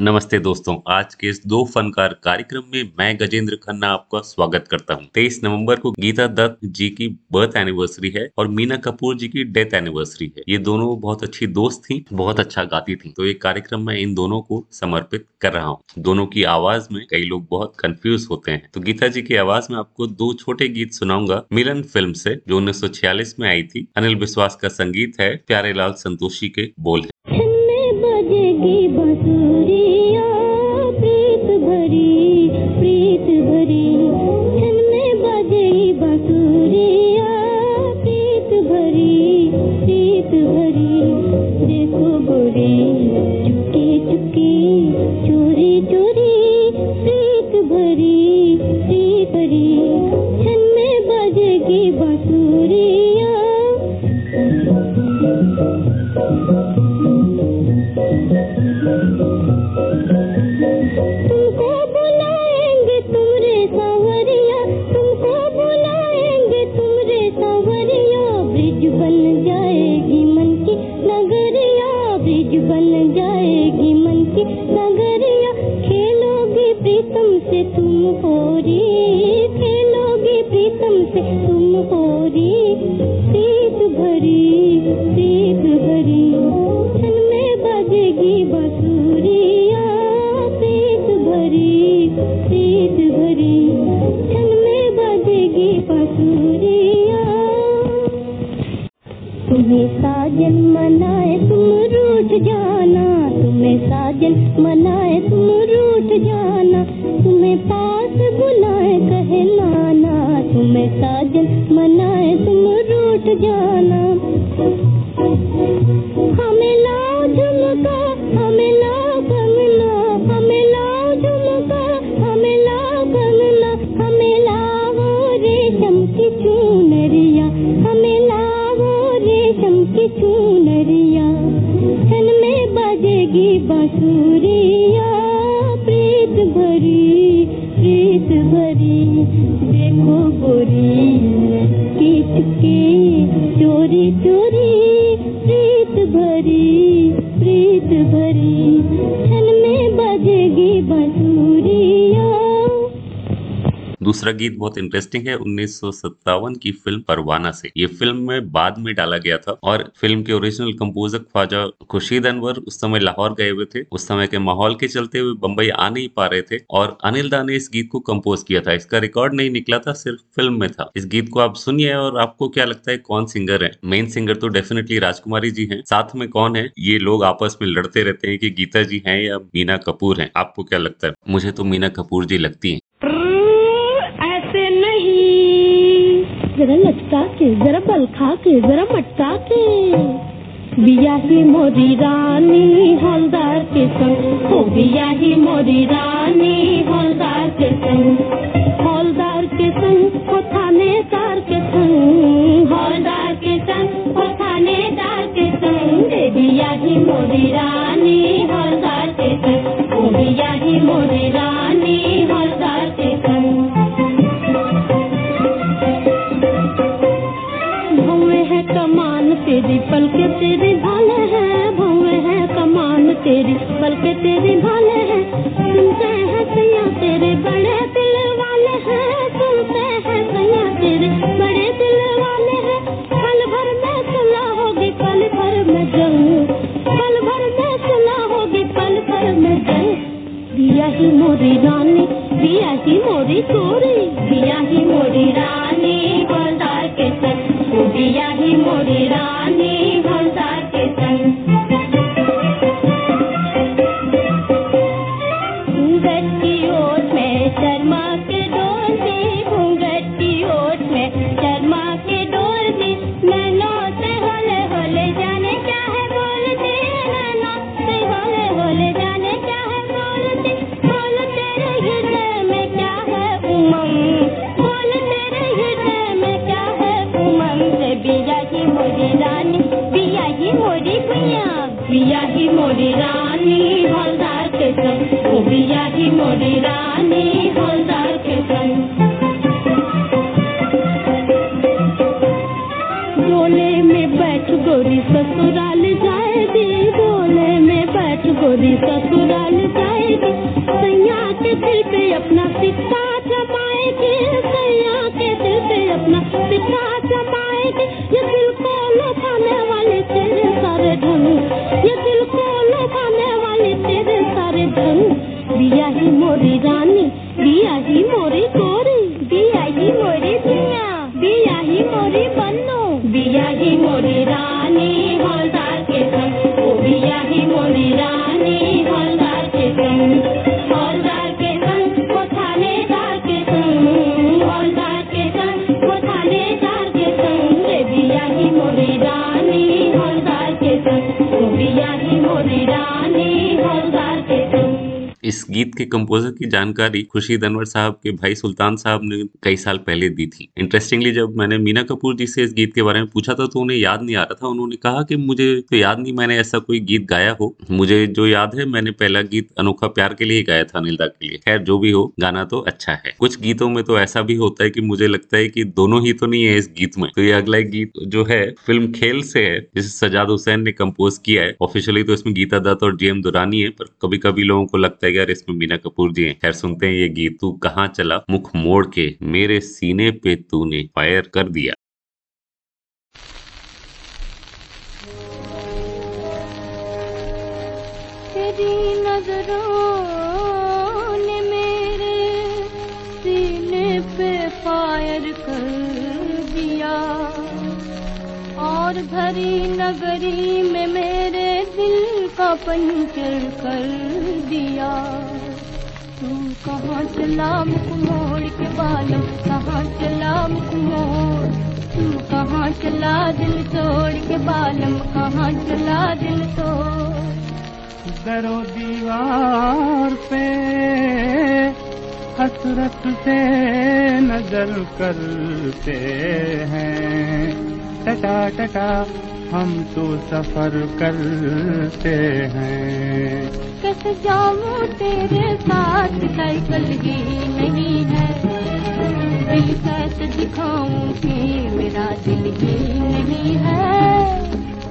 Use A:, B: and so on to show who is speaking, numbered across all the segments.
A: नमस्ते दोस्तों, आज के इस दो फनकार कार्यक्रम में मैं गजेंद्र खन्ना आपका स्वागत करता हूँ। तेईस नवंबर को गीता दत्त जी की बर्थ एनिवर्सरी है और मीना कपूर जी की डेथ एनिवर्सरी है। ये दोनों बहुत अच्छी दोस्त थी, बहुत अच्छा गाती थी। तो ये कार्यक्रम में इन दोनों को समर्पित कर रहा हूँ। दोनों की आवाज़ में कई लोग बहुत कंफ्यूज होते हैं। तो गीता जी की आवाज़ में आपको दो छोटे गीत सुनाऊँगा। मिलन फ़िल्म से, जो उन्नीस सौ छियालीस में आई थी, अनिल विश्वास का संगीत है प्यारे लाल संतोषी के बोल है। दूसरा गीत बहुत इंटरेस्टिंग है, उन्नीस सौ सत्तावन की फ़िल्म परवाना से। ये फ़िल्म में बाद में डाला गया था और फ़िल्म के ओरिजिनल कंपोजर ख्वाजा खुर्शीद अनवर उस समय लाहौर गए हुए थे। उस समय के माहौल के चलते हुए बम्बई आ नहीं पा रहे थे और अनिल दा ने इस गीत को कंपोज किया था। इसका रिकॉर्ड नहीं निकला था, सिर्फ़ फ़िल्म में था। इस गीत को आप सुनिए और आपको क्या लगता है, कौन सिंगर है? मेन सिंगर तो डेफिनेटली राजकुमारी जी है। साथ में कौन है? ये लोग आपस में लड़ते रहते हैं की गीता जी है या मीना कपूर है। आपको क्या लगता है? मुझे तो मीना कपूर जी लगती हैं।
B: जरा लटका के, जरा बल खा के, जरा मटका के। बिया ही मोरी रानी, हौलदार के संग। हो बिया ही मोरी रानी, हौलदार के संग। हौलदार के संग हो थानेदार के संग। हौलदार के संग हो थानेदार के संग। बिया ही मोरी रानी, हौलदार के संग। हो बिया ही मोरी रानी, हौलदार के संग। तेरी पल के तेरे भाले हैं भवे है, कमान तेरी पल के तेरे भाले हैं। सुनते हैं सैया तेरे, बड़े दिल वाले हैं। सुनते हैं सैया तेरे, बड़े दिल वाले हैं। पल भर में सुना होगी, पल भर में जाऊँ पल भर में सुना होगी, पल भर में जाऊँ दिया ही मोरी रानी, दिया ही मोरी चोरी दिया ही मोरी रानी। मोरी
C: इस गीत के कंपोजर की जानकारी खुर्शीद अनवर साहब के भाई सुल्तान साहब ने कई साल पहले दी थी। इंटरेस्टिंगली जब मैंने मीना कपूर जी से इस गीत के बारे में पूछा था तो उन्हें याद नहीं आ रहा था। उन्होंने कहा कि मुझे तो याद नहीं मैंने ऐसा कोई गीत गाया हो। मुझे जो याद है, मैंने पहला गीत अनोखा प्यार के लिए गाया था अनिलदा के लिए। खैर, जो भी हो, गाना तो अच्छा है। कुछ गीतों में तो ऐसा भी होता है कि मुझे लगता है कि दोनों ही तो नहीं है इस गीत में। तो ये अगला गीत जो है, फ़िल्म खेल से है, जिसे सजाद हुसैन ने कंपोज किया है। ऑफिशियली तो इसमें गीता दत्त और जेएम दुरानी है, पर कभी कभी लोगों को लगता है यार इसमें मीना कपूर जी हैं, खैर सुनते हैं ये गीत, तू कहाँ चला? मुख मोड़ के, मेरे सीने पे तूने फायर कर दिया।
A: और भरी नगरी में मेरे दिल का पंचर कर दिया। तू कहाँ चला मुख मोड़ के बालम कहाँ चला मुख मोड़ तू कहाँ चला दिल तोड़ के बालम कहाँ चला दिल तोड़?
D: दरो दीवार पे हसरत से नज़र करते हैं। टटा टटा, हम तो सफ़र करते हैं।
A: कैसे जाऊँ तेरे साथ, साइकिल ही नहीं है। दिल कैसे दिखाऊँ कि मेरा दिल ही नहीं है।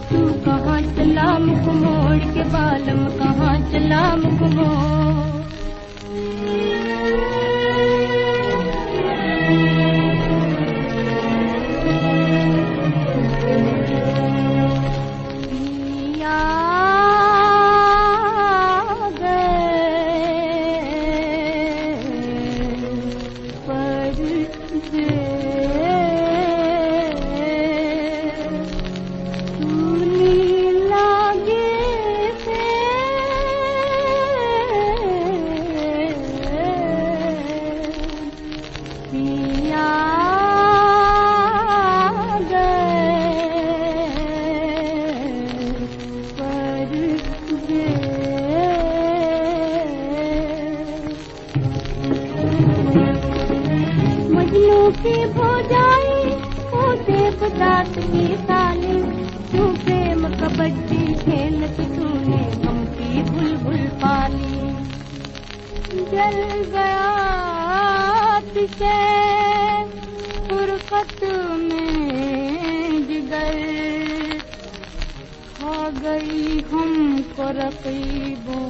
A: तू कहाँ चला मुख मोड़ के बालम, कहाँ चला मुख मोड़? जल गया से फुरकत में जिगर खा गई हमको रकीबों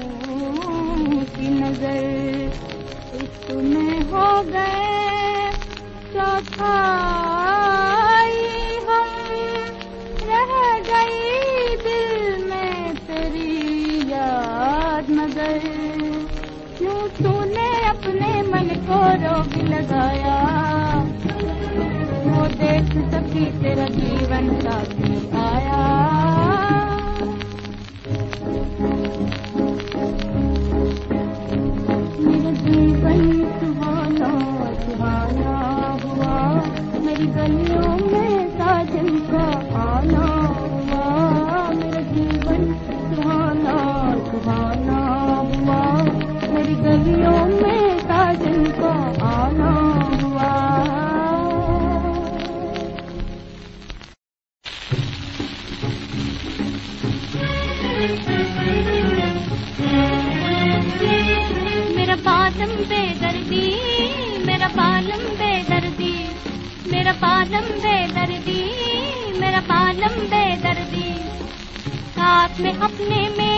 A: की नज़र। रोग लगाया। वो देख सकी तेरा जीवन साथी पालम बेदर्दी मेरा पालम बेदर्दी। साथ में अपने मेम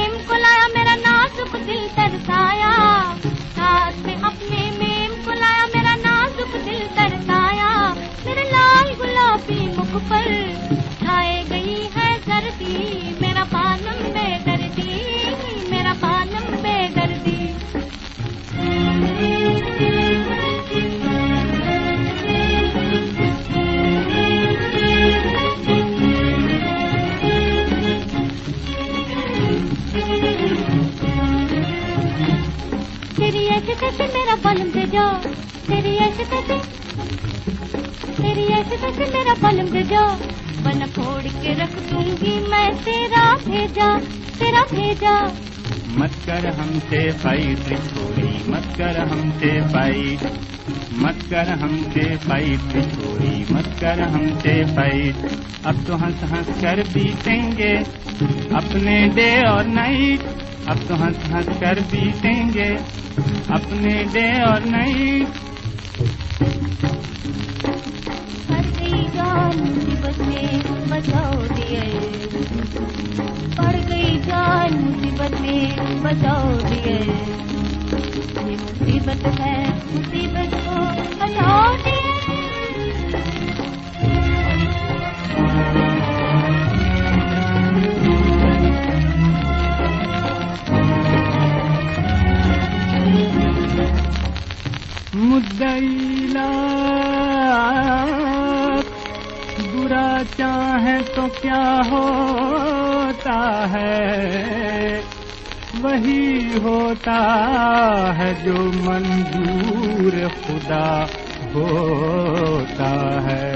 A: पलम दे जा तेरी ऐसे तैसे तेरी ऐसे तैसे मेरा पलम दे जा बन फोड़ के रख दूँगी मैं तेरा भेजा तेरा भेजा।
D: मत कर हमसे फाइट छोड़ी मत कर हमसे फाइट मत कर हमसे फाइट छोड़ी मत कर हमसे फाइट अब तो हंस हंस कर बीतेंगे अपने डे और नाइट अब तो हंस हंस कर बीतेंगे अपने डे और
A: गई जान मुसीबत में बचाओ दिए। पड़ गई जान मुसीबत में बचाओ दिए। मुसीबत है, मुसीबत को बचाओ दिए।
D: मुद्दैला बुरा चाहे तो क्या होता है? वही होता है जो मंजूर खुदा होता है।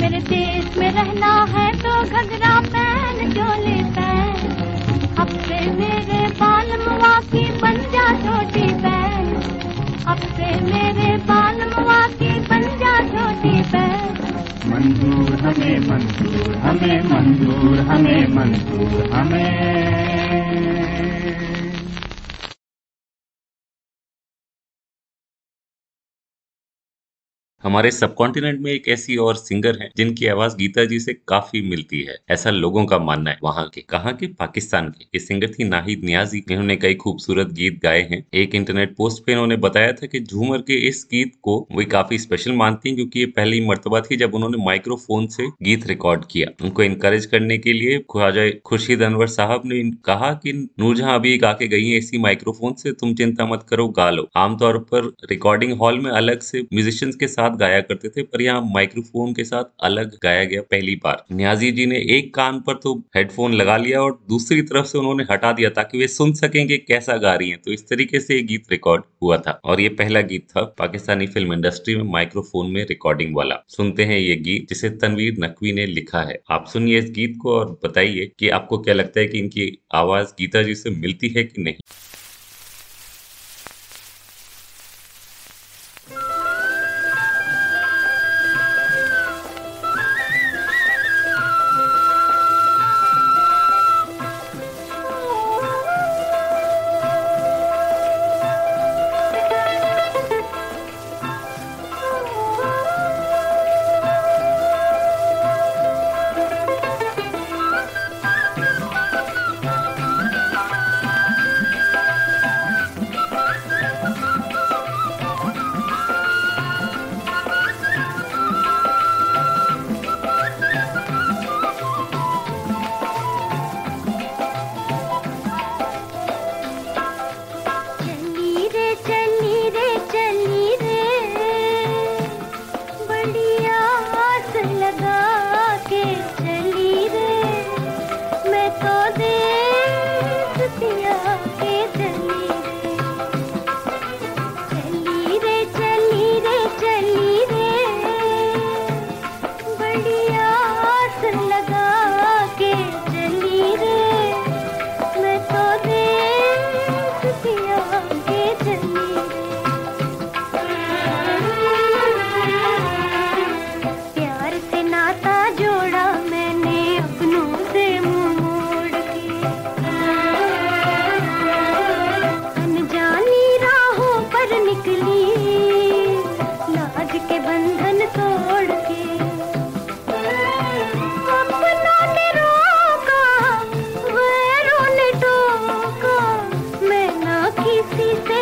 A: मेरे देश में रहना है तो घगरा पहन चोले पहन अब से मेरे अब से मेरे बाल मुआ की बन जा छोटी बहन।
D: मंजूर हमें मंजूर हमें मंजूर हमें मंजूर हमें।
C: हमारे सबकॉन्टिनेंट में एक ऐसी और सिंगर है जिनकी आवाज़ गीता जी से काफ़ी मिलती है। ऐसा लोगों का मानना है। वहाँ के कहाँ के? पाकिस्तान के। ये सिंगर थी नाहिद न्याजी। इन्होंने कई खूबसूरत गीत गाए हैं। एक इंटरनेट पोस्ट पे इन्होंने बताया था कि झूमर के इस गीत को वे काफ़ी स्पेशल मानती है क्योंकि ये पहली मरतबा थी जब उन्होंने माइक्रोफोन से गीत रिकॉर्ड किया। उनको इनकरेज करने के लिए ख्वाजा खुर्शीद अनवर साहब ने कहा कि नूरजहां अभी गा के गई है इसी माइक्रोफोन से, तुम चिंता मत करो, गा लो। आमतौर पर रिकॉर्डिंग हॉल में अलग से म्यूजिशियंस के साथ गाया करते थे, पर यहाँ माइक्रोफोन के साथ अलग गाया गया पहली बार। न्याजी जी ने एक कान पर तो हेडफोन लगा लिया और दूसरी तरफ़ से उन्होंने हटा दिया ताकि वे सुन सकें कि कैसा गा रही हैं। तो इस तरीके से ये गीत रिकॉर्ड हुआ था। और ये पहला गीत था पाकिस्तानी फ़िल्म इंडस्ट्री में माइक्रोफोन में रिकॉर्डिंग वाला। सुनते हैं ये गीत, जिसे तनवीर नकवी ने लिखा है। आप सुनिए इस गीत को और बताइए कि आपको क्या लगता है कि इनकी आवाज़ गीता जी से मिलती है कि नहीं? सी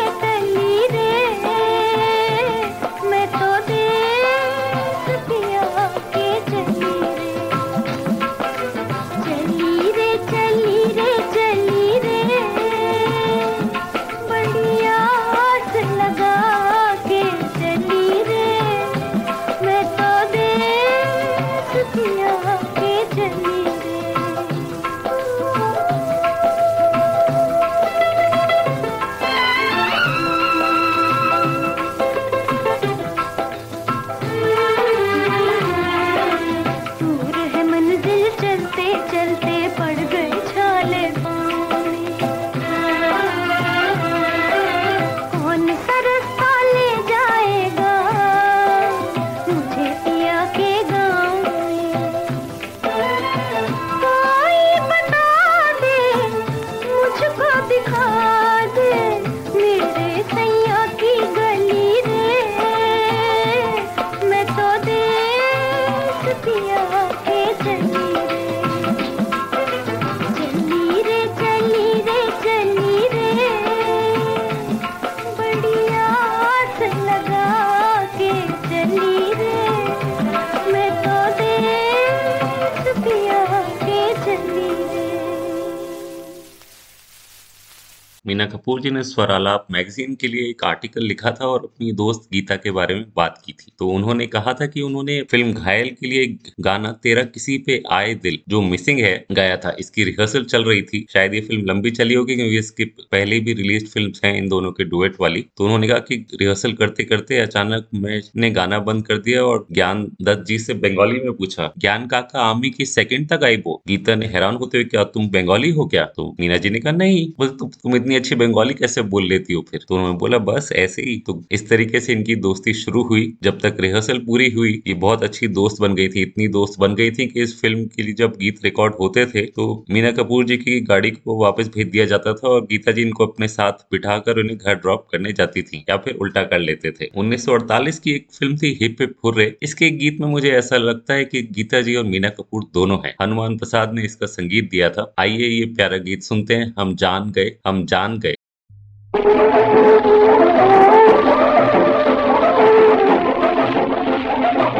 C: मीना कपूर जी ने स्वरालाप मैगजीन के लिए एक आर्टिकल लिखा था और अपनी दोस्त गीता के बारे में बात की थी। तो उन्होंने कहा था कि उन्होंने फ़िल्म घायल के लिए गाना तेरा किसी पे आए दिल, जो मिसिंग है, गाया था। इसकी रिहर्सल चल रही थी। शायद ये फ़िल्म लंबी चली होगी क्योंकि इसके पहले भी रिलीज़ फ़िल्म हैं इन दोनों के डुएट वाली। तो उन्होंने कहा कि रिहर्सल करते करते अचानक मैंने गाना बंद कर दिया और ज्ञान दत्त जी से बंगाली में पूछा, ज्ञान काका आमी की सेकंड तक आई वो? गीता ने हैरान होते हुए क्या तुम बंगाली हो क्या? तो मीना जी ने कहा, नहीं, बोले तुम इतनी अच्छी बंगाली कैसे बोल लेती हो फिर? तो उन्होंने बोला, बस ऐसे ही। तो इस तरीके से इनकी दोस्ती शुरू हुई। जब तक रिहर्सल पूरी हुई, ये बहुत अच्छी दोस्त बन गई थी। इतनी दोस्त बन गई थी कि इस फ़िल्म के लिए जब गीत रिकॉर्ड होते थे तो मीना कपूर जी की गाड़ी को वापस भेज दिया जाता था और गीता जी इनको अपने साथ बिठाकर उन्हें घर ड्रॉप करने जाती थी या फिर उल्टा कर लेते थे। उन्नीस सौ अड़तालीस की एक फ़िल्म थी हिप हिप हुर्रे। इसके गीत में मुझे ऐसा लगता है कि गीता जी और मीना कपूर दोनों हैं। हनुमान प्रसाद ने इसका संगीत दिया था। आइए ये प्यारा गीत सुनते हैं। हम जान गए, हम जान गए।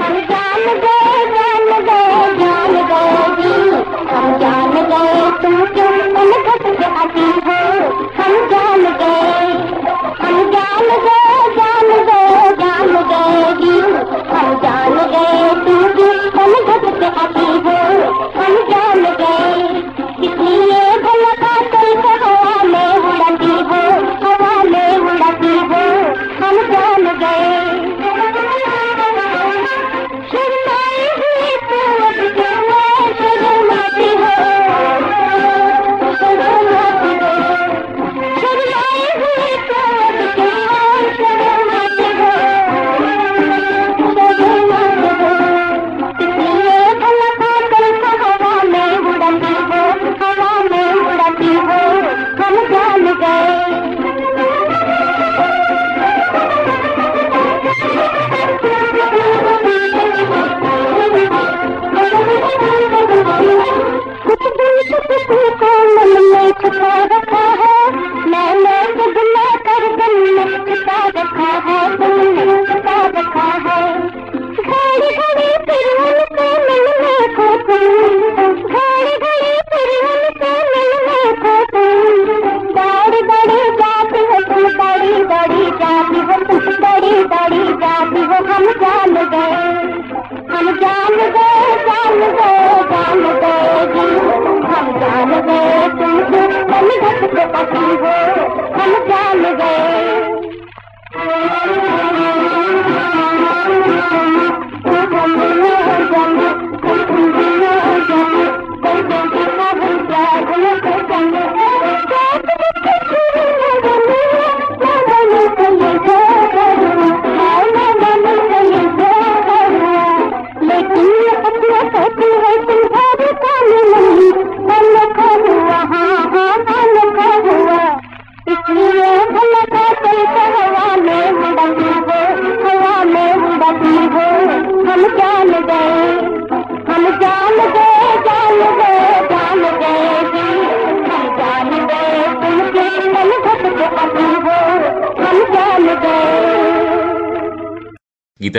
C: जान गए तू जान जान गे तूं हम गीता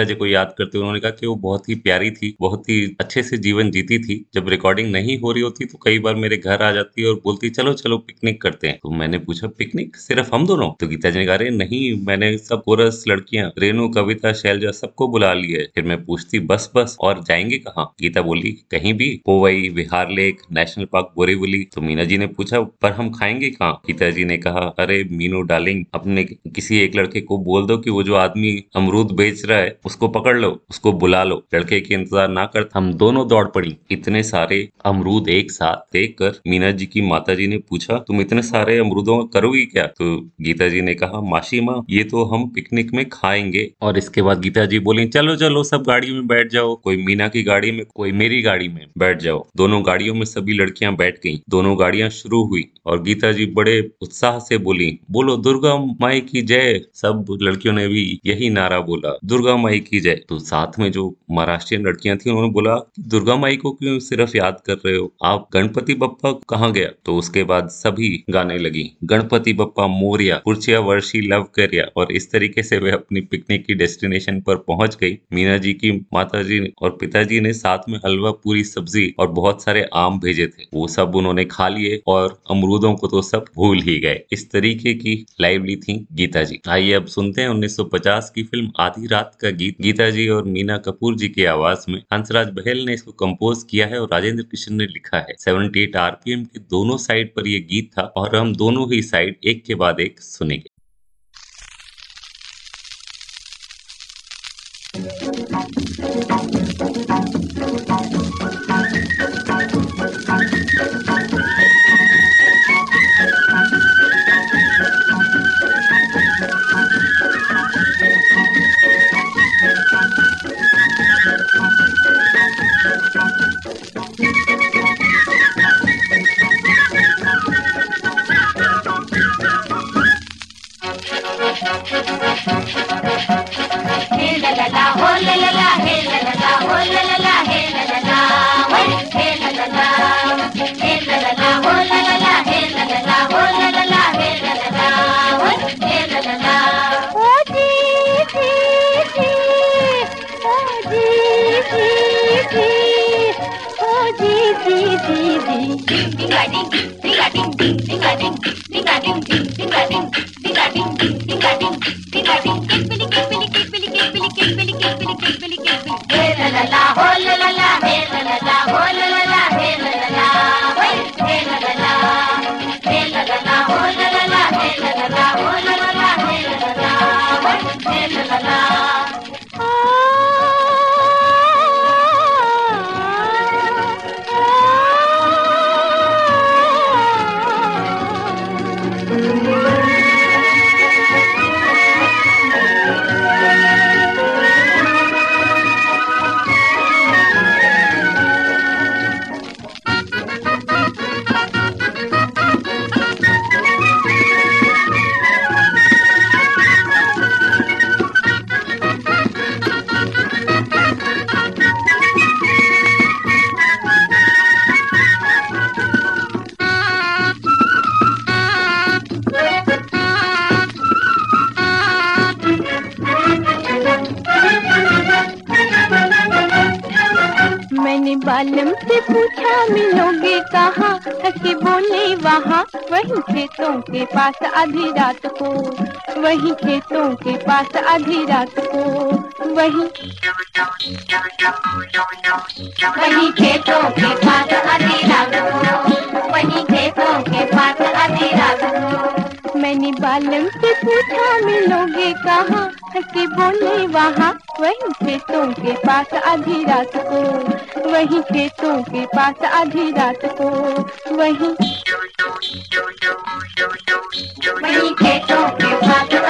C: जी को याद करते हुए उन्होंने कहा कि वो बहुत ही प्यारी थी, बहुत ही अच्छे से जीवन जीती थी। जब रिकॉर्डिंग नहीं हो रही होती तो कई बार मेरे घर आ जाती और बोलती, चलो चलो पिकनिक करते हैं। तो मैंने पूछा पिकनिक सिर्फ़ हम दोनों? तो गीता जी ने कहा नहीं, मैंने सब कोरस लड़कियाँ, रेणु, कविता, शैलजा सबको बुला लिया है। फिर मैं पूछती, बस बस, और जाएँगे कहाँ? गीता बोली, कहीं भी Powai Vihar lake national park Borivali. तो मीना जी ने पूछा, पर हम खाएँगे कहाँ? गीता जी ने कहा, अरे, मीनू डार्लिंग, अपने किसी एक लड़के को बोल दो कि वो जो आदमी अमरूद बेच रहा है उसको पकड़ लो, उसको बुला लो। लड़के के इंतज़ार ना कर। हम दोनों दौड़ पड़ी। इतने सारे अमरूद एक साथ देख कर मीना जी की माता जी ने पूछा, तुम इतने सारे अमरूदों का करोगी क्या? तो गीता जी ने कहा, मासी माँ, ये तो हम पिकनिक में खाएँगे। और इसके बाद गीता जी बोली, चलो चलो, सब गाड़ी में बैठ जाओ। कोई मीना की गाड़ी में, कोई मेरी गाड़ी में बैठ जाओ। दोनों गाड़ियों में सभी लड़कियाँ बैठ गई। दोनों गाड़ियाँ शुरू हुई और गीता जी बड़े उत्साह से बोली, बोलो, दुर्गा माई की जय। सब लड़कियों ने भी यही नारा बोला। दुर्गा माई की जाए। तो साथ में जो महाराष्ट्रियन लड़कियाँ थी, उन्होंने बोला, दुर्गा माई को क्यों सिर्फ़ याद कर रहे हो? आप गणपति बप्पा कहाँ गया? तो उसके बाद सभी गाने लगी, गणपति बप्पा मोरिया कुर्चिया वर्षी लव करिया। और इस तरीके से वे अपनी पिकनिक की डेस्टिनेशन पर पहुँच गई। मीना जी की माता जी और पिताजी ने साथ में हलवा, पूरी सब्ज़ी और बहुत सारे आम भेजे थे। वो सब उन्होंने खा लिए और अमरूदों को तो सब भूल ही गए। इस तरीके की लाइवली थी गीता जी। आइए अब सुनते हैं 1950 की फ़िल्म आधी रात का गीत। गीता जी और मीना कपूर जी की आवाज़ में हंसराज बहेल ने इसको कंपोज किया है और राजेंद्र कृष्ण ने लिखा है। 78 आरपीएम के दोनों साइड पर यह गीत था और हम दोनों ही साइड एक के बाद एक सुनेंगे।
E: ललला हे ललला हो ललला हे ललला हे ललला हे ललला हो ललला हे ललला हो ललला हे ललला हे ललला ओ जी जी जी ओ जी जी जी ओ जी जी जी जी डिंग डिंग डिंग डिंग डिंग डिंग डिंग डिंग डिंग डिंग डिंग डिंग डिंग डिंग डिंग आधी रात को, वही खेतों के पास आधी रात को, वही वही खेतों के पास आधी रात को, वही खेतों के पास आधी रात को। मैंने बालम से पूछा, मिलोगे कहाँ? हँसी बोले, वहाँ, वही खेतों के पास आधी रात को, वही खेतों के पास आधी रात को, वही वही खेतों के पास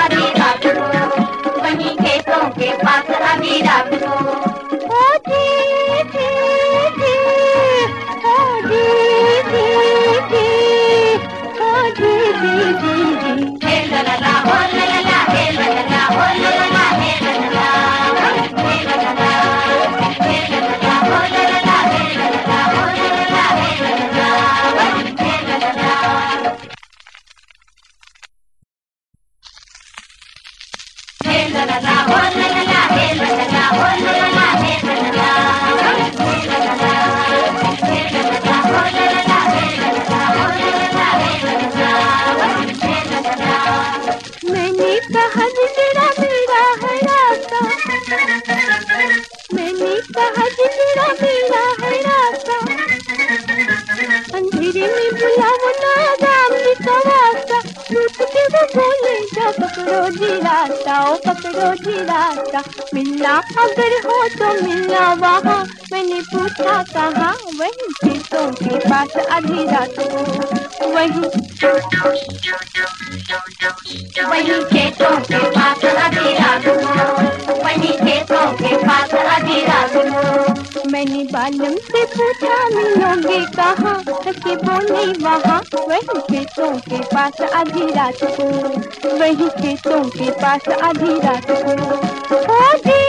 E: की बोली वहाँ वही खेतों के पास आधी रात को वही खेतों के पास आधी रात को
F: ओ जी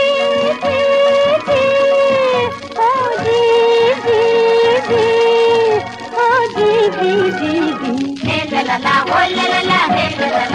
F: La la la, oh la la la, la la la.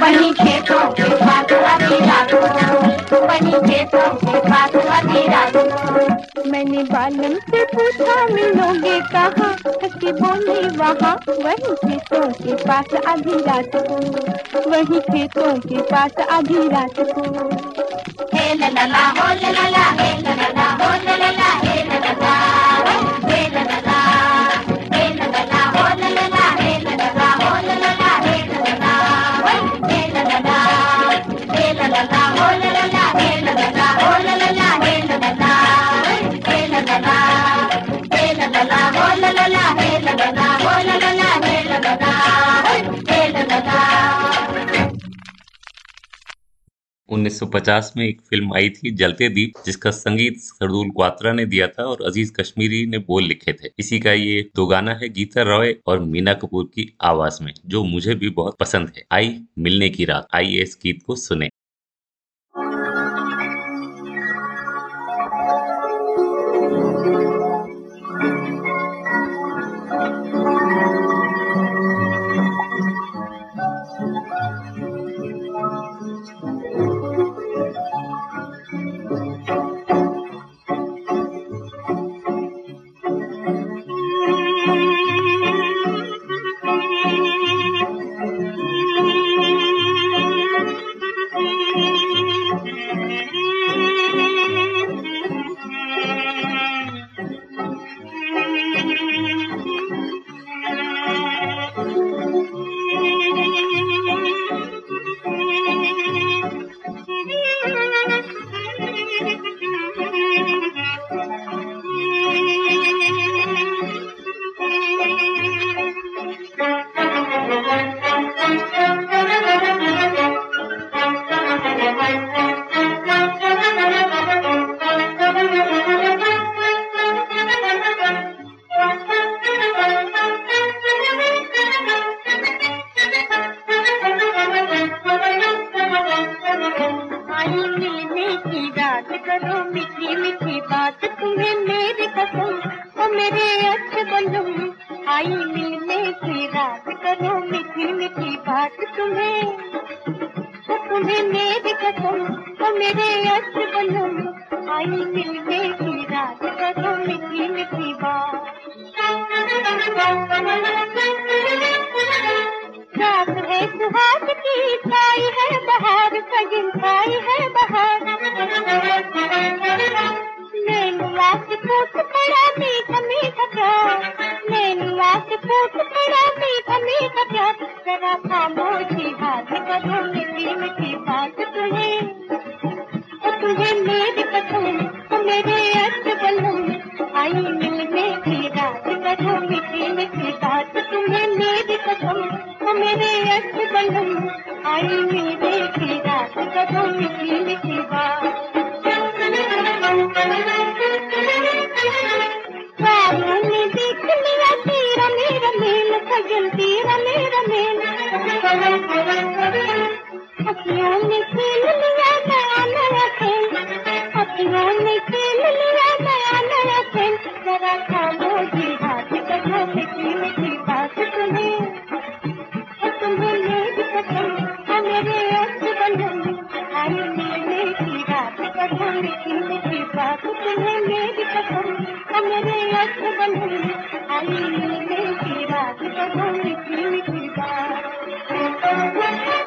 F: वही
E: खेतों के आधी रात। को वही खेतों के पास आधी रात।
F: मैंने बालम से पूछा मिलोगे कहाँ? हँसी बोली वहाँ। वही खेतों के पास आधी रात। को वही खेतों के पास आधी रात। को
E: la la la, oh la la la, hey la la
A: 1950 में एक फ़िल्म आई थी, जलते दीप, जिसका संगीत सरदुल क्वात्रा ने दिया था और अज़ीज़ कश्मीरी ने बोल लिखे थे। इसी का ये दो गाना है, गीता रॉय और मीना कपूर की आवाज़ में, जो मुझे भी बहुत पसंद है। आई, मिलने की रात। आइए इस गीत को सुने। Thank you.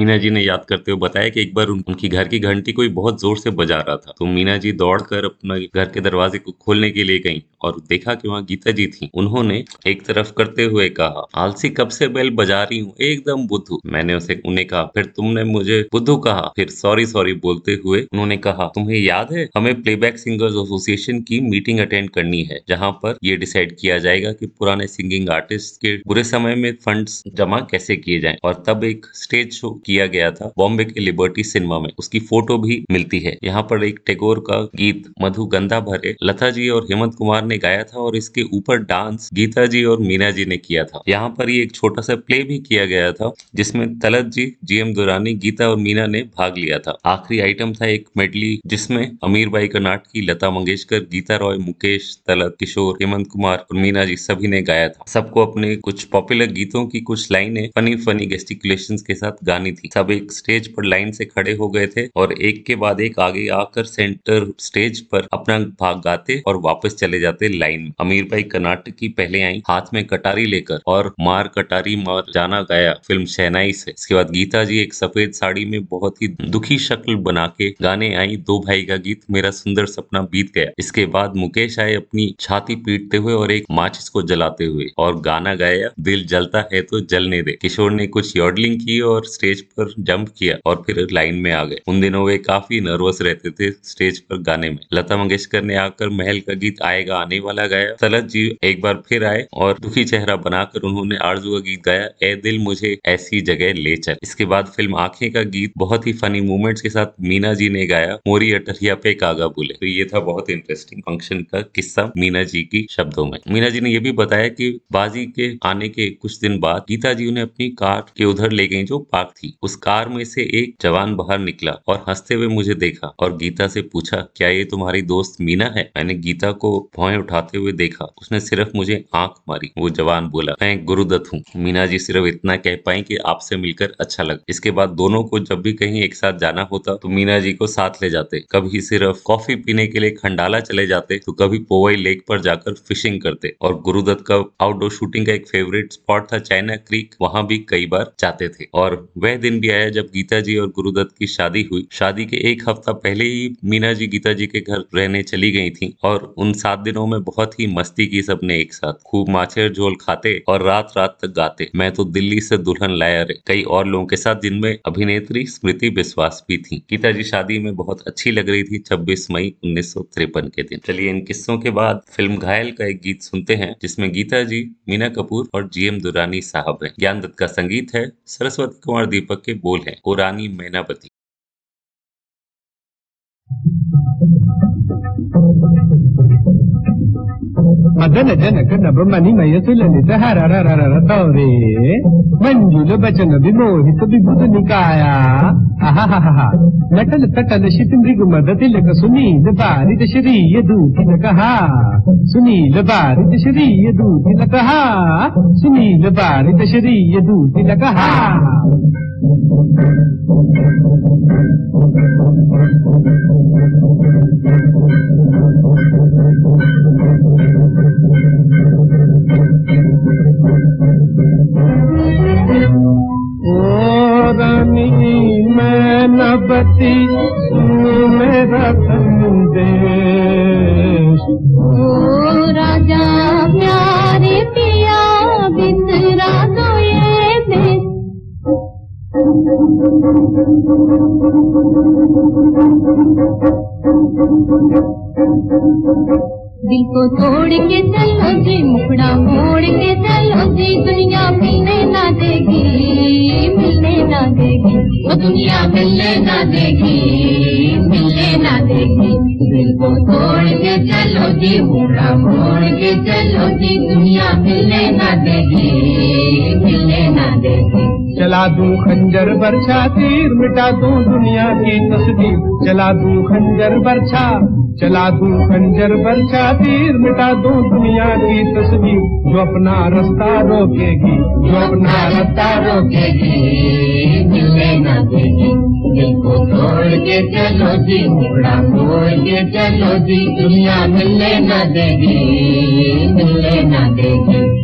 C: मीना जी ने याद करते हुए बताया कि एक बार उनकी घर की घंटी कोई बहुत ज़ोर से बजा रहा था। तो मीना जी दौड़कर अपना घर के दरवाजे को खोलने के लिए गई और देखा कि वहाँ गीता जी थी। उन्होंने एक तरफ़ करते हुए कहा, आलसी कब से बेल बजा रही हूँ? एकदम बुद्धू। मैंने उसे, उन्हें कहा, फिर तुमने मुझे बुद्धू कहा। फिर सॉरी सॉरी बोलते हुए उन्होंने कहा, तुम्हें याद है? हमें प्लेबैक सिंगर्स एसोसिएशन की मीटिंग अटेंड करनी है, जहाँ पर ये डिसाइड किया जाएगा कि पुराने सिंगिंग आर्टिस्ट के बुरे समय में फंड्स जमा कैसे किए जाएँ और तब एक स्टेज शो किया गया था बॉम्बे के लिबर्टी सिनेमा में। उसकी फ़ोटो भी मिलती है। यहाँ पर एक टेगोर का गीत, मधु गंधा भरे, लता जी और हेमंत कुमार ने गाया था और इसके ऊपर डांस गीता जी और मीना जी ने किया था। यहाँ पर एक छोटा सा प्ले भी किया गया था, जिसमें तलत जी, जीएम दुरानी, गीता और मीना ने भाग लिया था। आखिरी आइटम था एक मेडली जिसमें अमीर बाई कर्नाटकी लता मंगेशकर, गीता रॉय, मुकेश, तलत, किशोर, हेमंत कुमार और मीना जी सभी ने गाया था। सबको अपने कुछ पॉपुलर गीतों की कुछ लाइनें फनी फनी गेस्टिकुलेशन के साथ गानी थी। सब एक स्टेज पर लाइन से खड़े हो गए थे और एक के बाद एक आगे आकर सेंटर स्टेज पर अपना भाग गाते और वापस चले जाते लाइन अमीर भाई कर्नाटक की पहले आई, हाथ में कटारी लेकर और मार कटारी मार जाना गाया फ़िल्म शहनाई से। इसके बाद गीता जी एक सफ़ेद साड़ी में बहुत ही दुखी शक्ल बना के गाने आई, दो भाई का गीत मेरा सुंदर सपना बीत गया। इसके बाद मुकेश आए अपनी छाती पीटते हुए और एक माचिस को जलाते हुए और गाना गाया, दिल जलता है तो जलने दे। किशोर ने कुछ यॉडलिंग की और स्टेज पर जंप किया और फिर लाइन में आ गए। उन दिनों वे काफ़ी नर्वस रहते थे स्टेज पर गाने में। लता मंगेशकर ने आकर महल का गीत आएगा आने वाला गाया। तलत जी एक बार फिर आए और दुखी चेहरा बनाकर उन्होंने आरज़ू का गीत गाया, ए दिल मुझे ऐसी जगह ले चल। इसके बाद फ़िल्म आँखें का गीत बहुत ही फनी मूवमेंट्स के साथ मीना जी ने गाया, मोरी अटरिया पे कागा बोले। तो ये था बहुत इंटरेस्टिंग फ़ंक्शन का किस्सा मीना जी की शब्दों में। मीना जी ने यह भी बताया कि बाजी के आने के कुछ दिन बाद गीता जी उन्हें अपनी कार के उधर ले गई जो पार्क थी। उस कार में से एक जवान बाहर निकला और हँसते हुए मुझे देखा और गीता से पूछा, क्या ये तुम्हारी दोस्त मीना है? मैंने गीता को भौएँ उठाते हुए देखा। उसने सिर्फ़ मुझे आँख मारी। वो जवान बोला, मैं गुरुदत्त हूँ। मीना जी सिर्फ़ इतना कह पाई कि आपसे मिलकर अच्छा लगा। इसके बाद दोनों को जब भी कहीं एक साथ जाना होता तो मीना जी को साथ ले जाते। कभी सिर्फ़ कॉफ़ी पीने के लिए खंडाला चले जाते तो कभी पोवई लेक पर जाकर फिशिंग करते। और गुरुदत्त का आउटडोर शूटिंग का एक फेवरेट स्पॉट था चाइना क्रीक। वहाँ भी कई बार जाते थे। और वह दिन भी आया जब गीता जी और गुरुदत्त की शादी हुई। शादी के एक हफ़्ता पहले ही मीना जी गीता जी के घर रहने चली गई थी और उन सात दिनों में बहुत ही मस्ती की सबने एक साथ। खूब माछेर झोल खाते और रात रात तक गाते। मैं तो दिल्ली से दुल्हन लाया रे। कई और लोगों के साथ जिनमें अभिनेत्री स्मृति विश्वास भी थी। गीता जी शादी में बहुत अच्छी लग रही थी 26 मई उन्नीस सौ तिरपन के दिन। चलिए इन किस्सों के बाद फ़िल्म घायल का एक गीत सुनते हैं, जिसमें गीता जी, मीना कपूर और जीएम दुरानी साहब है। ज्ञान दत्त का संगीत है, सरस्वती कुमार दीपक के बोल हैं ओ रानी मैनावती
G: మదన జనక నభమణి మయసు లలిత హరరరర తౌరే మంజుల బచన విమోహిత విభుత నికాయ ನಟನ ತಟನ ಶಿತಿಂಬ್ರಿಗು ಮದತಿಲಕ ಸುನೀಲ ಬಾರಿದ ಶರೀಯದು ತಿಲಕಃ ಸುನೀಲ ಬಾರಿದ ಶರೀಯದು ತಿಲಕಃ ಸುನೀಲ ಬಾರಿದ ಶರೀಯದು ತಿಲಕಃ Thank you. रानी मैं नबती मेरा तंदे
A: ओ राजा प्यारे पिया बिंदरा दो ये दे Thank you. दिल को तोड़ के चलो जी, मुखड़ा मोड़ के चलो जी, दुनिया मिलने ना देगी, मिलने ना देगी। वो दुनिया मिलने ना देगी, मिलने ना देगी। दिल को तोड़ के चलो जी, मुखड़ा मोड़ के चलो जी, दुनिया मिलने ना देगी, मिलने ना देगी।
G: चला दूँ खंजर बरछा तीर मिटा दूँ दुनिया की तस्वीर। चला दूँ खंजर बरछा चला दूँ खंजर बरछा तीर मिटा दूँ दुनिया की तस्वीर। जो अपना रास्ता रोकेगी, जो अपना रास्ता रोकेगी
A: मिलने ना देगी। दिल को तोड़ के चलो जी मोड़ के चलो जी, दुनिया मिलने ना देगी, मिलने ना देगी।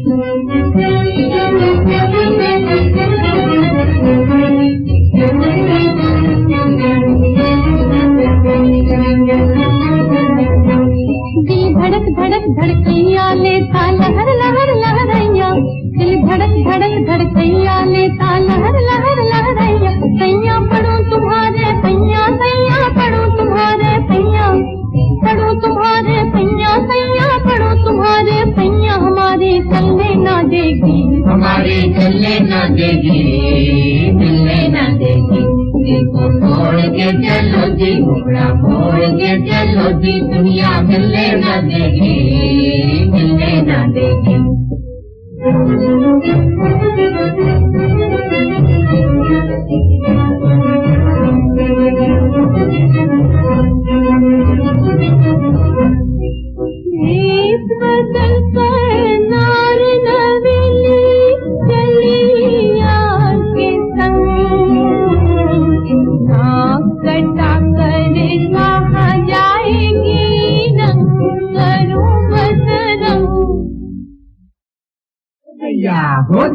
H: देगी, मिलने न देगी। देखो छोड़ के चलो जी घोड़ा छोड़ के चलो जी, दुनिया मिलने न देगी, मिलने न देगी।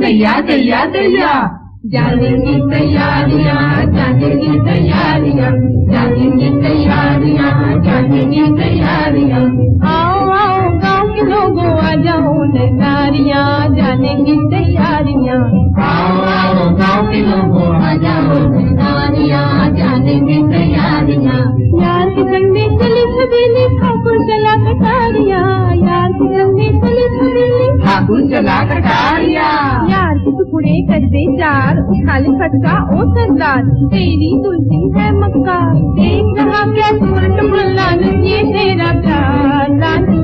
H: हो तैया तैया दैया जाने की तैयारियाँ जाने की तैयारियाँ। जाने की तैयारियाँ जाने की तैयारियाँ।
A: के लोगों आ जाओ नारियाँ जाने की तैयारियाँ
H: आओ आओ गाँव के लोगों आ जाओ नारियाँ जाने की तैयारियाँ
A: यार के में चली छबीली ठाकुर चला कटारियाँ। यार के में चली छबीली
H: ठाकुर चला कटारिया।
A: यार के टुकड़े कर दे चार उठा ले फटका ओ सरदार। तेरी दुल्हन है मक्का देख रहा क्या सुरट मुल्ला ये तेरा प्यार।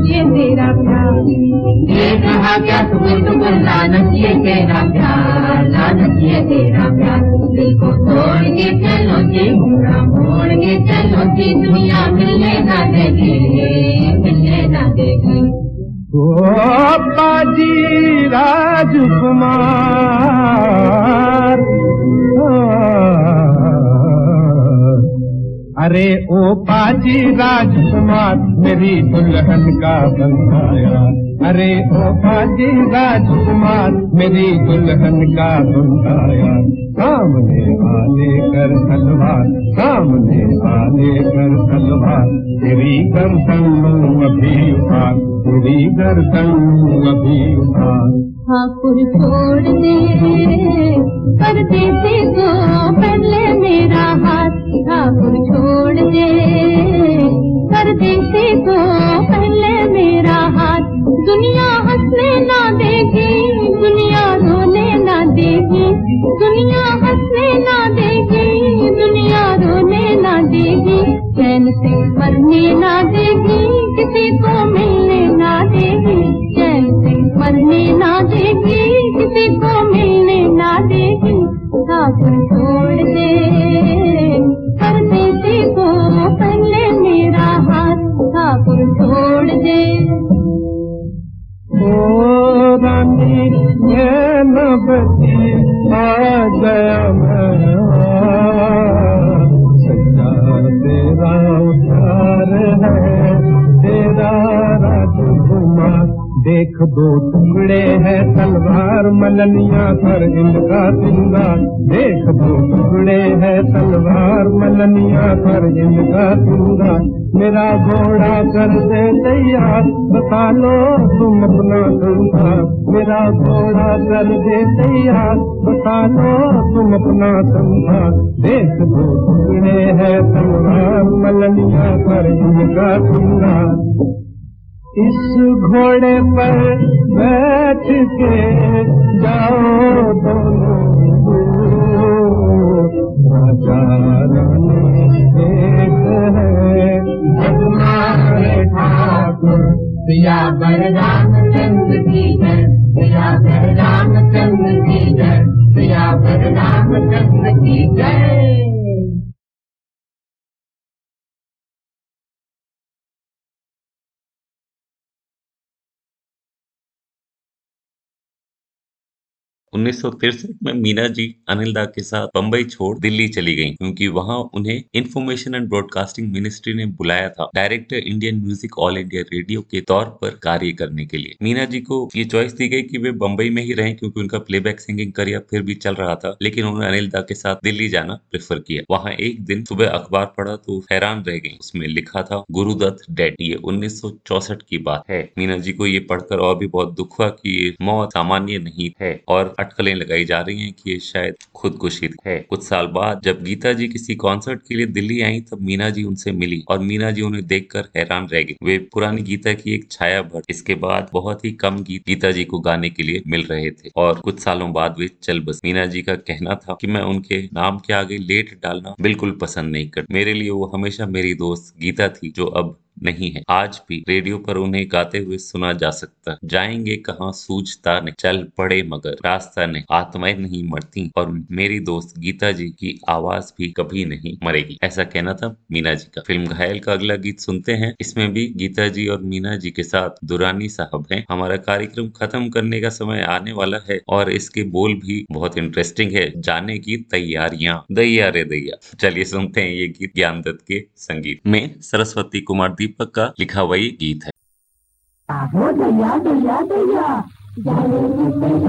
A: ये तेरा प्यार
H: ये कहा क्या तुम्हें तुम लानत ये तेरा प्यार लानत ये तेरा प्यार दिल को तोड़ के चलो जी घोड़ा मोड़ के चलो जी दुनिया मिलने ना देगी मिलने ना देगी
G: ओ राजकुमार अरे ओ पाजी राजकुमार मेरी दुल्हन का बंधाया। अरे ओ पाजी राजकुमार मेरी दुल्हन का बंधाया। सामने आने कर तलवार, सामने आने कर तलवार, तेरी गर्दन अभी उतार, तेरी गर्दन अभी उतार।
A: ठाकुर छोड़ दे परदेसी को, पहले मेरा हाथ ठाकुर छोड़ दे। परदेसी को पहले मेरा हाथ दुनिया हंसने ना देगी दुनिया रोने ना देगी दुनिया हंसने ना देगी दुनिया रोने ना देगी चैन से मरने ना देगी किसी को मिलने ना देगी चैन से मरने ना देगी किसी को मिलने ना देगी ठाकुर छोड़ दे।
G: रानी प्यार है तेरा देख दो टुकड़े है, तलवार मननिया पर इनका सिंगार देख दो टुकड़े है, तलवार मननिया पर इनका सिंगार मेरा घोड़ा कर दे तैयार, बता लो तुम अपना संसार। मेरा घोड़ा कर दे तैयार, बता लो तुम अपना संसार। देख दो टुकड़े है, तलवार मननिया पर इनका सिंगार इस घोड़े पर
H: बलरान् जींद जीलरान
C: उन्नीस में मीना जी, अनिल दा के साथ बम्बई छोड़ दिल्ली चली गईं, क्योंकि वहाँ उन्हें इन्फॉर्मेशन एंड ब्रॉडकास्टिंग मिनिस्ट्री ने बुलाया था director Indian music All India Radio के तौर पर कार्य करने के लिए। मीना जी को ये चॉइस दी गई कि वे बम्बई में ही रहें, क्योंकि उनका प्लेबैक सिंगिंग करियर फिर भी चल रहा था, लेकिन उन्होंने अनिल दा के साथ दिल्ली जाना प्रेफर किया। वहाँ एक दिन सुबह अखबार पढ़ा तो हैरान रह गई। उसमें लिखा था, गुरुदत्त डेड ये उन्नीस की बात है। मीना जी को ये पढ़कर और भी बहुत दुख हुआ की मौत सामान्य नहीं है, और अटकलें लगाई जा रही हैं कि ये शायद खुदकुशी है। कुछ साल बाद जब गीता जी किसी कॉन्सर्ट के लिए दिल्ली आई, तब मीना जी उनसे मिली और मीना जी उन्हें देखकर हैरान रह गई वे पुरानी गीता की एक छाया भर, इसके बाद बहुत ही कम गीत गीता जी को गाने के लिए मिल रहे थे और कुछ सालों बाद वे चल बस। मीना जी का कहना था कि मैं उनके नाम के आगे लेट डालना बिल्कुल पसंद नहीं कर मेरे लिए वो हमेशा मेरी दोस्त गीता थी, जो अब नहीं है। आज भी रेडियो पर उन्हें गाते हुए सुना जा सकता है। जाएँगे कहाँ, सूझता नहीं। चल पड़े मगर रास्ता नहीं। आत्माएँ नहीं मरती और मेरी दोस्त गीता जी की आवाज़ भी कभी नहीं मरेगी। ऐसा कहना था मीना जी का। फ़िल्म घायल का अगला गीत सुनते हैं। इसमें भी गीता जी और मीना जी के साथ दुरानी साहब हैं। हमारा कार्यक्रम खत्म करने का समय आने वाला है और इसके बोल भी बहुत इंटरेस्टिंग है। जाने की तैयारियाँ। दैया रे दैया चलिए सुनते हैं ये गीत ज्ञान दत्त के संगीत में। सरस्वती कुमार दीपक का लिखा हुआ ये गीत है।
A: दैया दैया दैया जाने की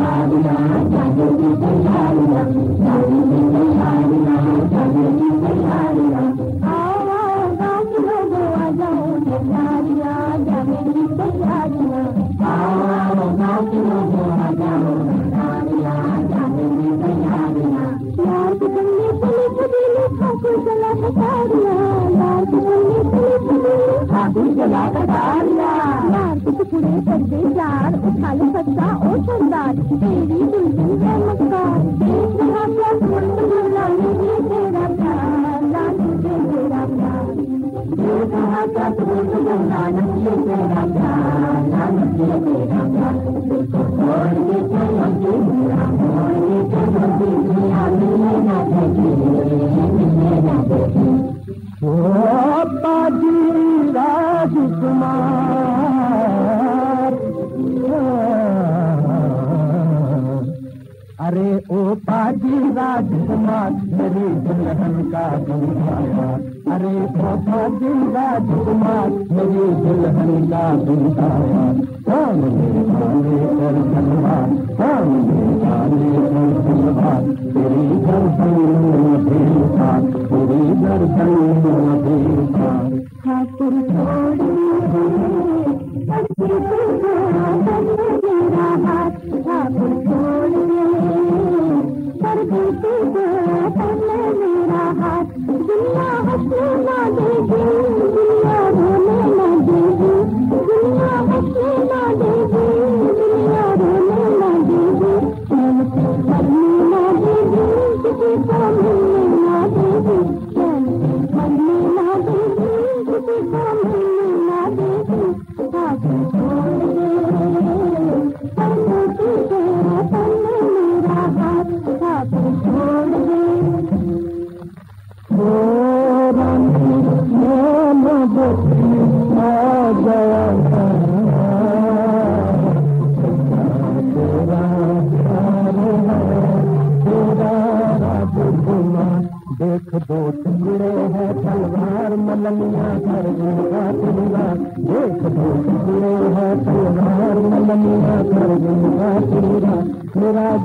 A: जाने की तैयारियाँ यार के टुकड़े कर दे यार उठा ले बच्चा ओ सरदार। तेरी दुल्हन है मक्कार। एक रहा प्यार मुंड लाने ये तेरा प्यार। लाने ये तेरा प्यार। ये कहा क्या मुंड लाने ये तेरा प्यार। लाने ये तेरा प्यार। इसको छोड़ के चलो मेरा मोड़ के चलो जी दुनिया ना देगी मिलने ना राजकुमार अरे ओ बाजी राजकुमार मेरी दुल्हन का दुल्हा अरे ओ बाजी राजकुमार मेरी दुल्हन का दुल्हा कौन मेरे काले पर सलवार कौन मेरे काले पर सलवार तेरी गर्दन में देखा ख़ासि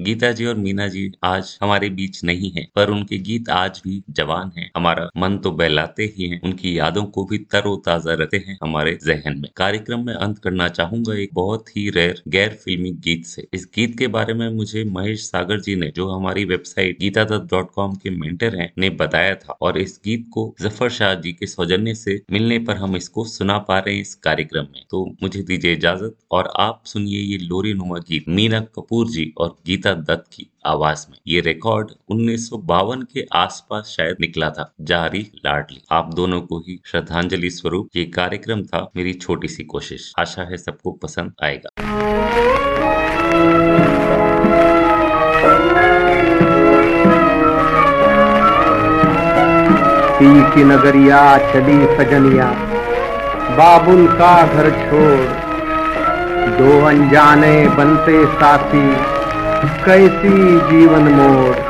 C: गीता जी और मीना जी आज हमारे बीच नहीं है, पर उनके गीत आज भी जवान हैं। हमारा मन तो बहलाते ही हैं, उनकी यादों को भी तरोताजा रहते हैं हमारे जहन में। कार्यक्रम में अंत करना चाहूँगा एक बहुत ही रेयर गैर फिल्मी गीत से। इस गीत के बारे में मुझे महेश सागर जी ने, जो हमारी website Geeta Dutt dot com के मेंटर हैं, ने बताया था। और इस गीत को ज़फ़र शाह जी के सौजन्य से मिलने पर हम इसको सुना पा रहे हैं इस कार्यक्रम में। तो मुझे दीजिए इजाज़त और आप सुनिए ये लोरी नुमा गीत। मीना कपूर जी और गीता सुनीता दत्त की आवाज़ में। ये रिकॉर्ड उन्नीस सौ बावन के आसपास शायद निकला था। जारी लाडली। आप दोनों को ही श्रद्धांजलि स्वरूप ये कार्यक्रम था मेरी छोटी सी कोशिश। आशा है सबको पसंद आएगा।
A: की नगरिया चली सजनिया, बाबुल का घर छोड़। दो अनजाने बनते साथी कैसी जीवन मोड़